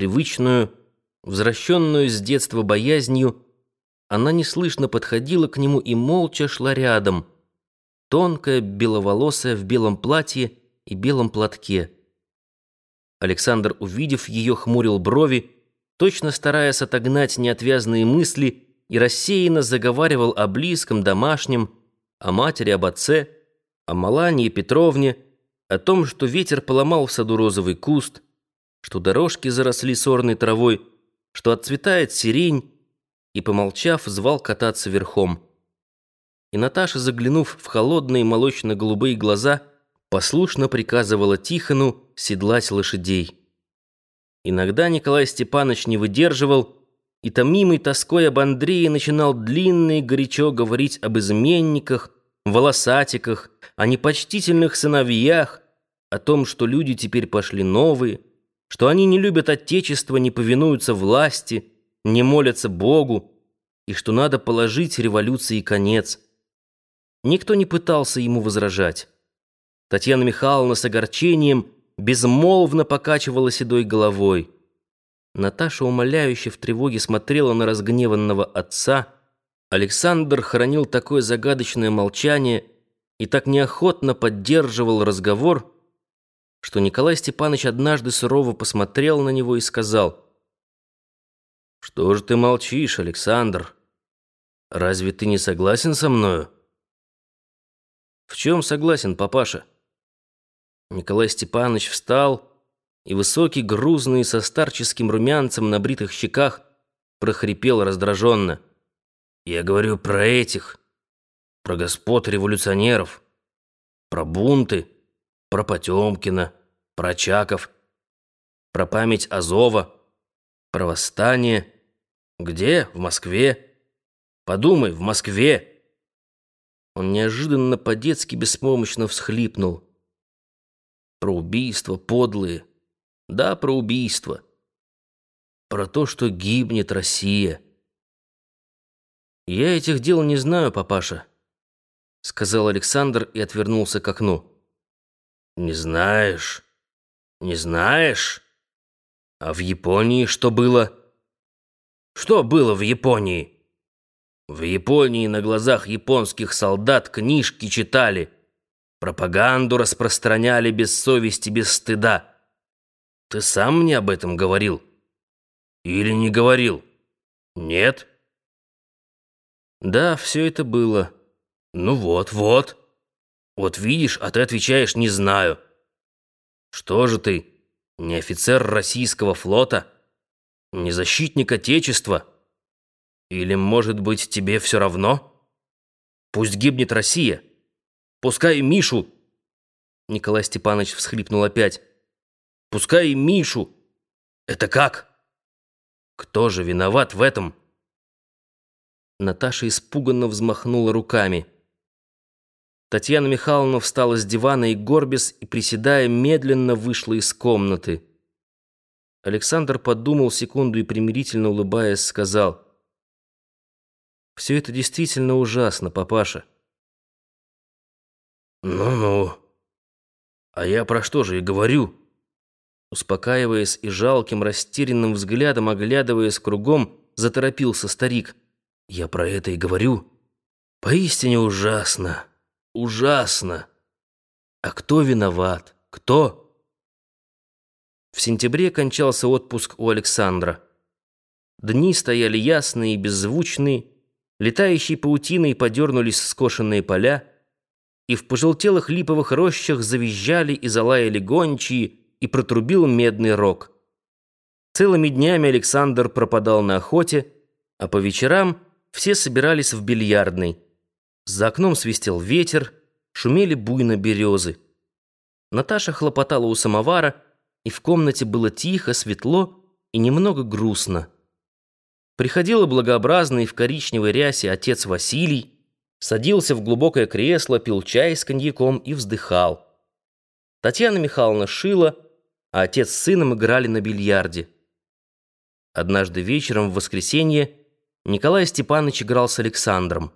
привычную, возвращенную с детства боязнью, она неслышно подходила к нему и молча шла рядом, тонкая, беловолосая, в белом платье и белом платке. Александр, увидев ее, хмурил брови, точно стараясь отогнать неотвязные мысли, и рассеянно заговаривал о близком, домашнем, о матери, об отце, о Малании Петровне, о том, что ветер поломал в саду розовый куст, что дорожки заросли сорной травой, что отцветает сирень, и, помолчав, звал кататься верхом. И Наташа, заглянув в холодные молочно-голубые глаза, послушно приказывала Тихону седлать лошадей. Иногда Николай Степанович не выдерживал и, томимый тоской об Андрее, начинал длинно и горячо говорить об изменниках, волосатиках, о непочтительных сыновьях, о том, что люди теперь пошли новые, что они не любят Отечество, не повинуются власти, не молятся Богу, и что надо положить революции конец. Никто не пытался ему возражать. Татьяна Михайловна с огорчением безмолвно покачивала седой головой. Наташа умоляюще в тревоге смотрела на разгневанного отца. Александр хранил такое загадочное молчание и так неохотно поддерживал разговор, что Николай Степанович однажды сурово посмотрел на него и сказал, «Что же ты молчишь, Александр? Разве ты не согласен со мною?» «В чем согласен, папаша?» Николай Степанович встал, и высокий, грузный, со старческим румянцем на бритых щеках, прохрипел раздраженно. «Я говорю про этих, про господ революционеров, про бунты, про Потемкина, про Чаков, про память Азова, про восстание. Где? В Москве. Подумай, в Москве!» Он неожиданно по-детски беспомощно всхлипнул. Про убийства подлые. Да, про убийства. Про то, что гибнет Россия. «Я этих дел не знаю, папаша», — сказал Александр и отвернулся к окну. «Не знаешь? Не знаешь? А в Японии что было?» «Что было в Японии?» «В Японии на глазах японских солдат книжки читали». Пропаганду распространяли без совести, без стыда. Ты сам мне об этом говорил? Или не говорил? Нет? Да, все это было. Ну вот, вот. Вот видишь, а ты отвечаешь «не знаю». Что же ты, не офицер российского флота? Не защитник Отечества? Или, может быть, тебе все равно? Пусть гибнет Россия. Пускай Мишу...» Николай Степанович всхлипнул опять. «Пускай Мишу...» «Это как? Кто же виноват в этом?» Наташа испуганно взмахнула руками. Татьяна Михайловна встала с дивана и горбис, и, приседая, медленно вышла из комнаты. Александр подумал секунду и, примирительно улыбаясь, сказал, «Все это действительно ужасно, папаша. «Ну-ну. А я про что же и говорю?» Успокаиваясь и жалким, растерянным взглядом, оглядываясь кругом, заторопился старик. «Я про это и говорю. Поистине ужасно. Ужасно. А кто виноват? Кто?» В сентябре кончался отпуск у Александра. Дни стояли ясные и беззвучные, летающие паутиной подернулись скошенные поля, и в пожелтелых липовых рощах завизжали и залаяли гончие, и протрубил медный рог. Целыми днями Александр пропадал на охоте, а по вечерам все собирались в бильярдной. За окном свистел ветер, шумели буйно березы. Наташа хлопотала у самовара, и в комнате было тихо, светло и немного грустно. Приходил благообразный в коричневой рясе отец Василий, садился в глубокое кресло, пил чай с коньяком и вздыхал. Татьяна Михайловна шила, а отец с сыном играли на бильярде. Однажды вечером в воскресенье Николай Степанович играл с Александром.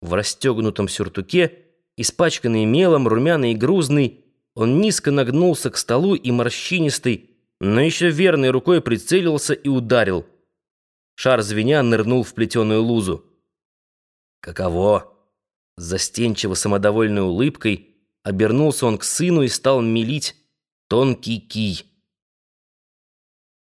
В расстегнутом сюртуке, испачканный мелом, румяный и грузный, он низко нагнулся к столу и морщинистый, но еще верной рукой прицелился и ударил. Шар звеня нырнул в плетеную лузу. «Каково?» Застенчиво самодовольной улыбкой обернулся он к сыну и стал мелить тонкий кий.